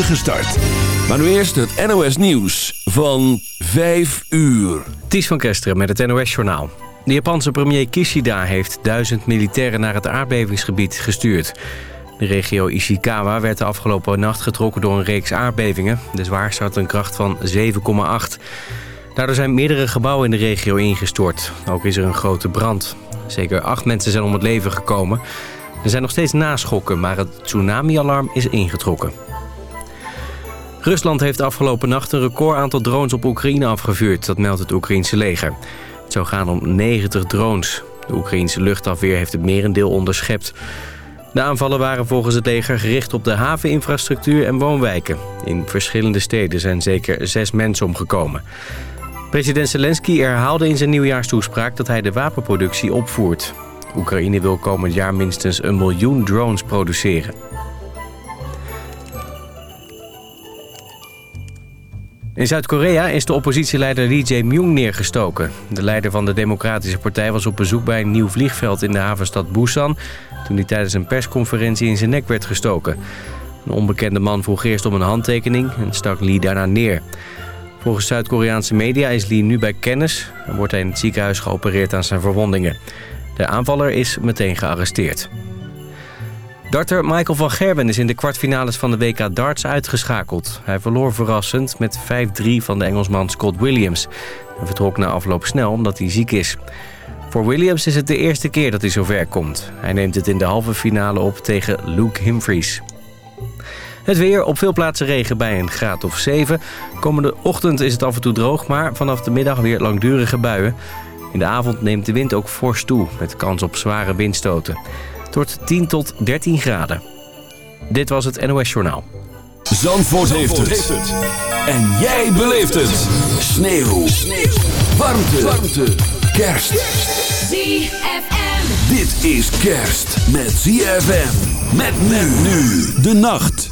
start. Maar nu eerst het NOS Nieuws van 5 uur. Ties van Kesteren met het NOS-journaal. De Japanse premier Kishida heeft duizend militairen naar het aardbevingsgebied gestuurd. De regio Ishikawa werd de afgelopen nacht getrokken door een reeks aardbevingen. De zwaarste had een kracht van 7,8. Daardoor zijn meerdere gebouwen in de regio ingestort. Ook is er een grote brand. Zeker acht mensen zijn om het leven gekomen. Er zijn nog steeds naschokken, maar het tsunami-alarm is ingetrokken. Rusland heeft afgelopen nacht een record aantal drones op Oekraïne afgevuurd. Dat meldt het Oekraïense leger. Het zou gaan om 90 drones. De Oekraïense luchtafweer heeft het merendeel onderschept. De aanvallen waren volgens het leger gericht op de haveninfrastructuur en woonwijken. In verschillende steden zijn zeker zes mensen omgekomen. President Zelensky herhaalde in zijn nieuwjaarstoespraak dat hij de wapenproductie opvoert. Oekraïne wil komend jaar minstens een miljoen drones produceren. In Zuid-Korea is de oppositieleider Lee Jae-myung neergestoken. De leider van de Democratische Partij was op bezoek bij een nieuw vliegveld in de havenstad Busan... toen hij tijdens een persconferentie in zijn nek werd gestoken. Een onbekende man vroeg eerst om een handtekening en stak Lee daarna neer. Volgens Zuid-Koreaanse media is Lee nu bij kennis... en wordt hij in het ziekenhuis geopereerd aan zijn verwondingen. De aanvaller is meteen gearresteerd. Darter Michael van Gerwen is in de kwartfinales van de WK darts uitgeschakeld. Hij verloor verrassend met 5-3 van de Engelsman Scott Williams. Hij vertrok na afloop snel omdat hij ziek is. Voor Williams is het de eerste keer dat hij zover komt. Hij neemt het in de halve finale op tegen Luke Humphries. Het weer, op veel plaatsen regen bij een graad of 7. Komende ochtend is het af en toe droog, maar vanaf de middag weer langdurige buien. In de avond neemt de wind ook fors toe, met kans op zware windstoten. Het wordt 10 tot 13 graden. Dit was het NOS Journaal. Zandvoort, heeft, het. En jij beleeft het. Sneeuw. Sneeuw. Warmte. Warmte. Kerst. ZFM. Dit is kerst met ZFM. Met men nu. De nacht.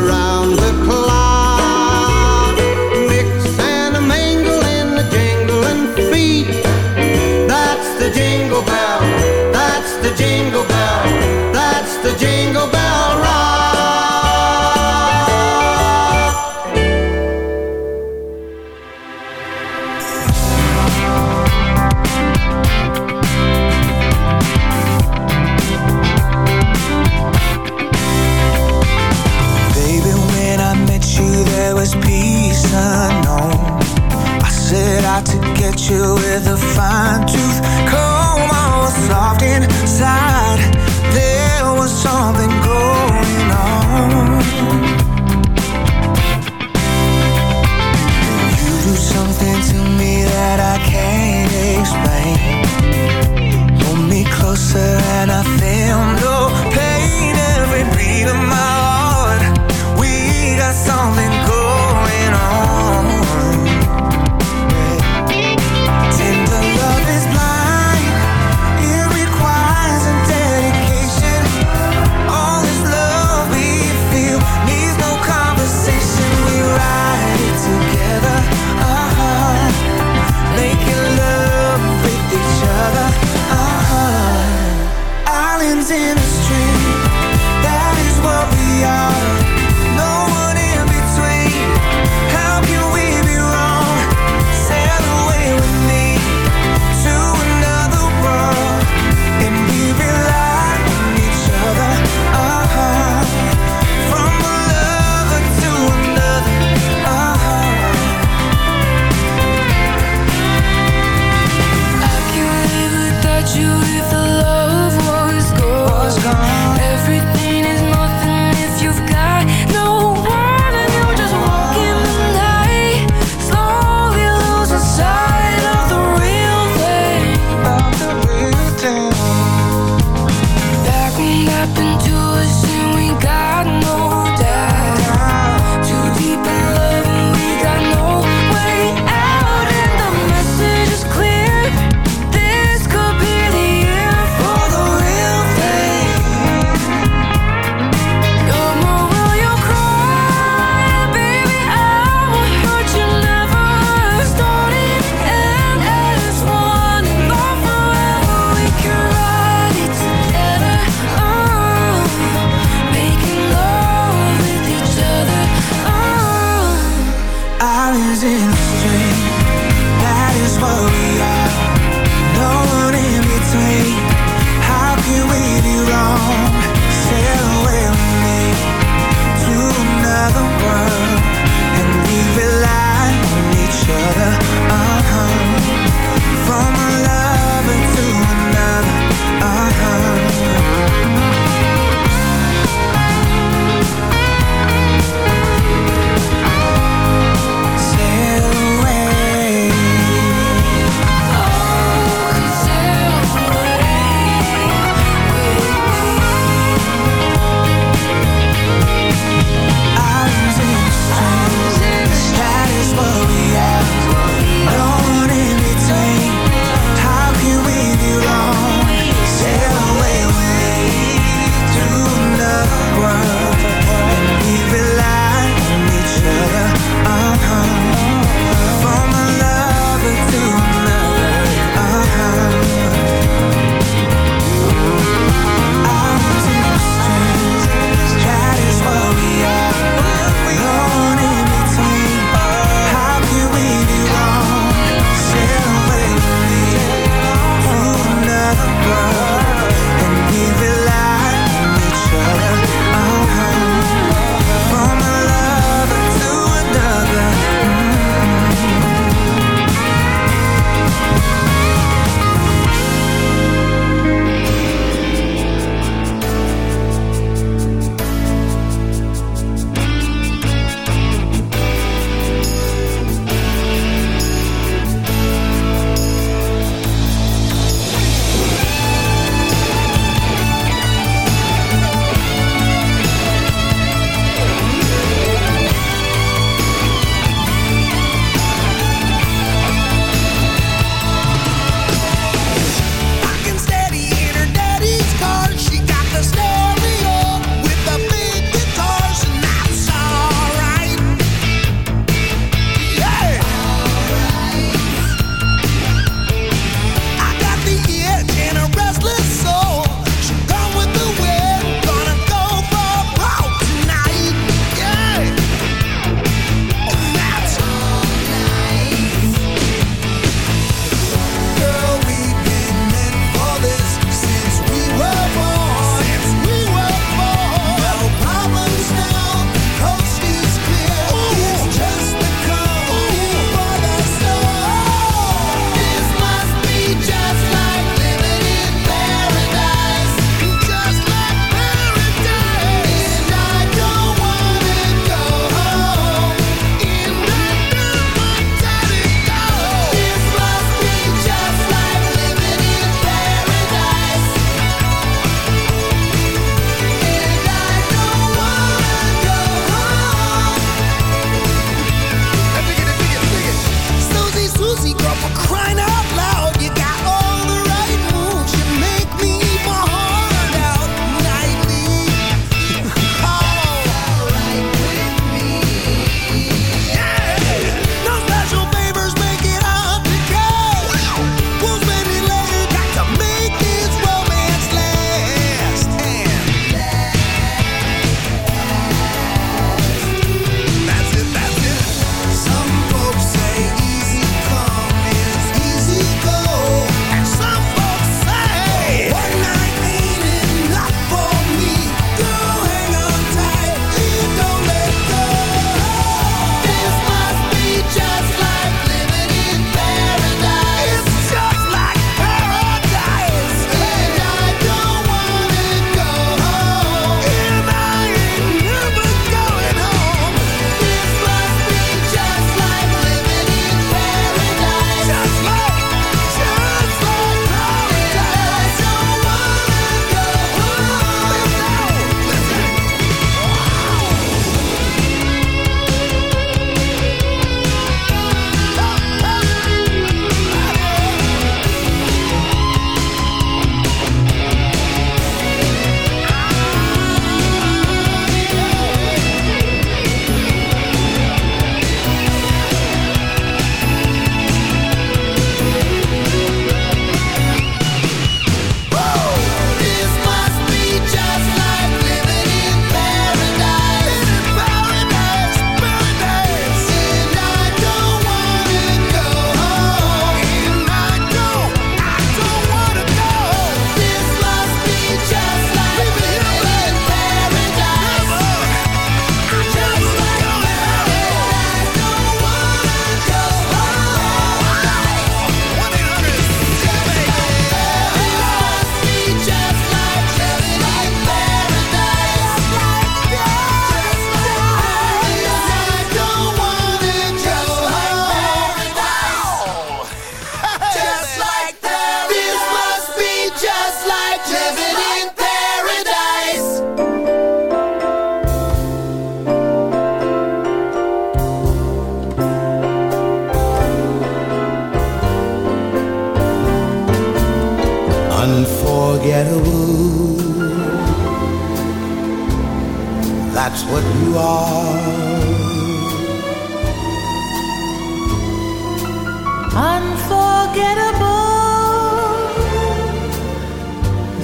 jingle bell. That's the jingle bell rock. Baby, when I met you, there was peace unknown. I set out to get you with a fine tooth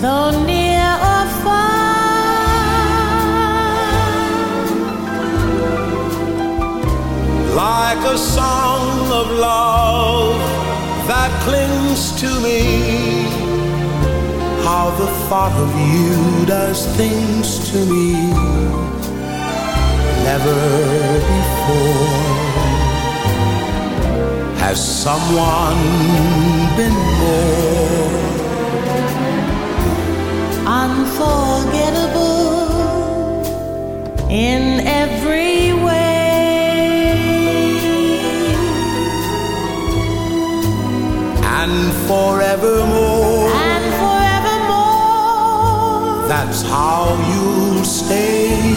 though near or far. Like a song of love that clings to me. How the thought of you does things to me never before has someone been more unforgettable in every way. And forevermore. And forevermore. That's how you'll stay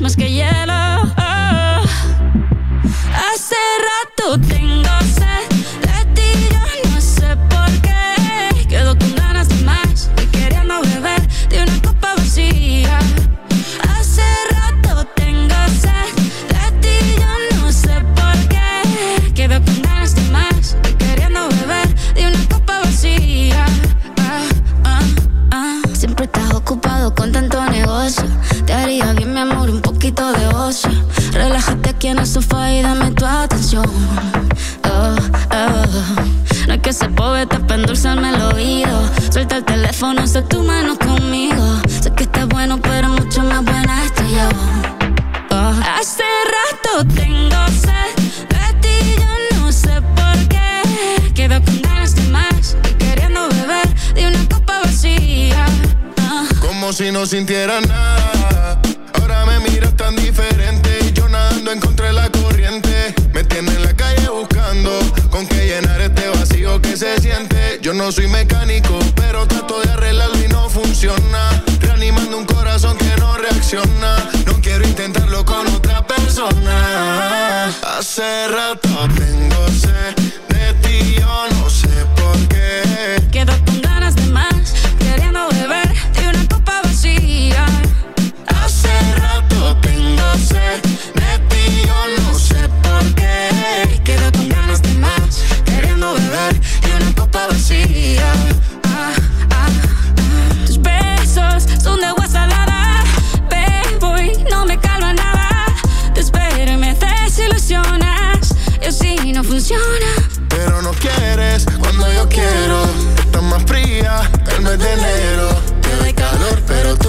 más que quieres cuando yo quiero. Estás más fría el mes de enero. Te doy calor, pero tú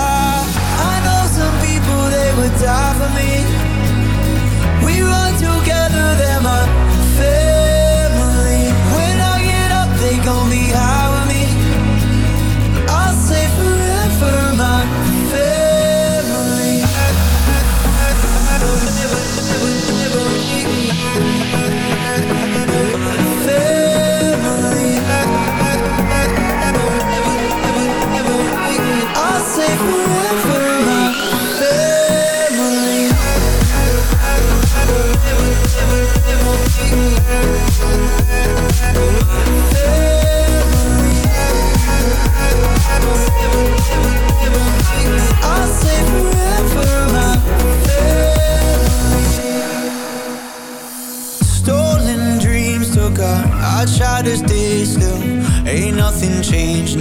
die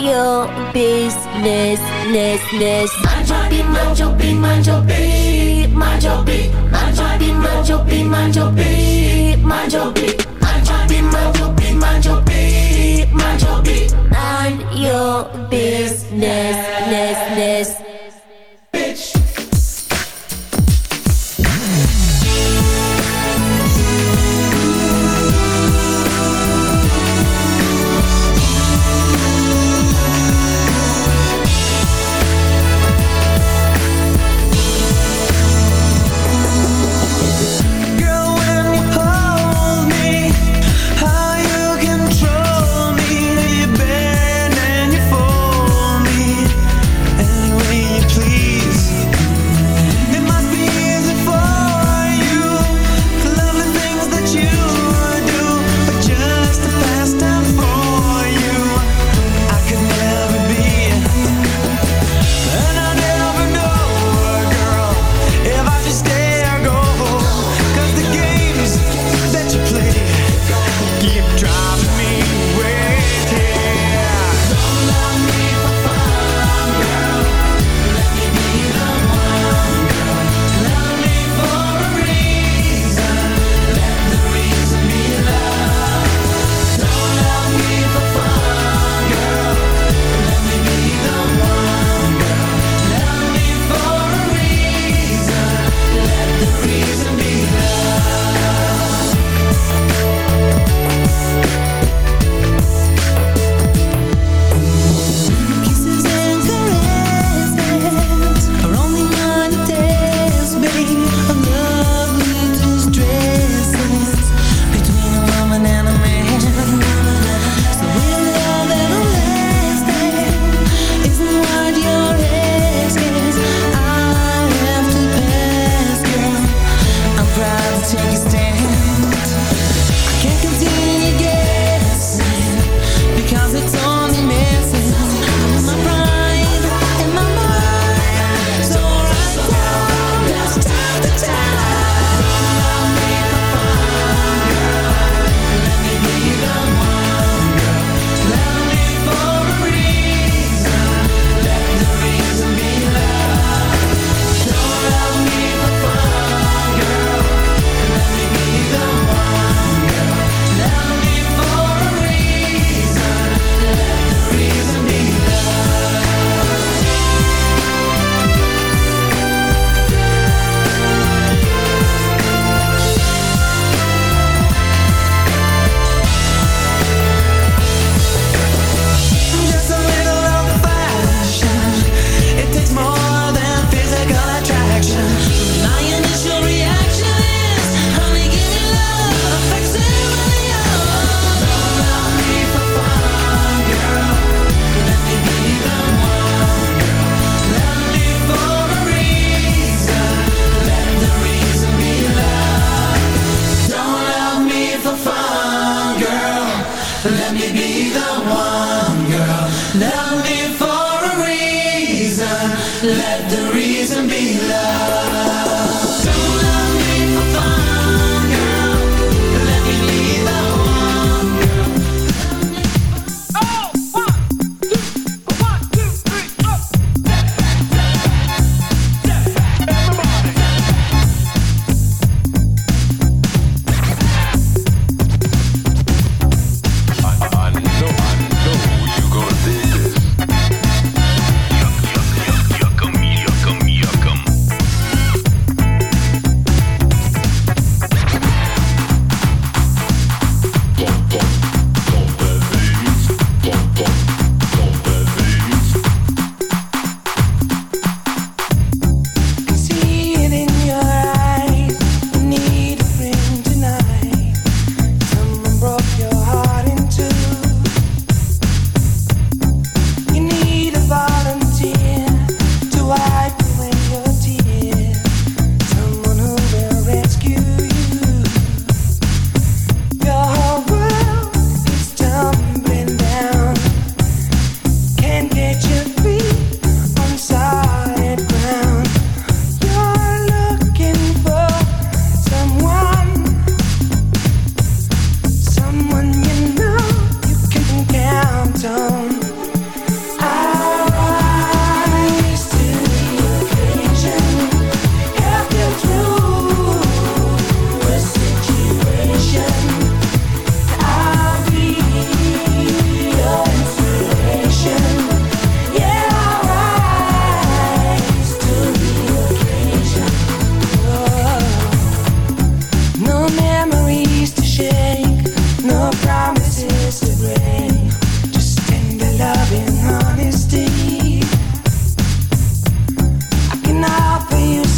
your business, ness, ness. Mind your beat, mind your beat, mind your beat, mind your beat, mind your beat, mind your beat, mind your beat, mind your beat. Mind your business, business.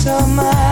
Offer you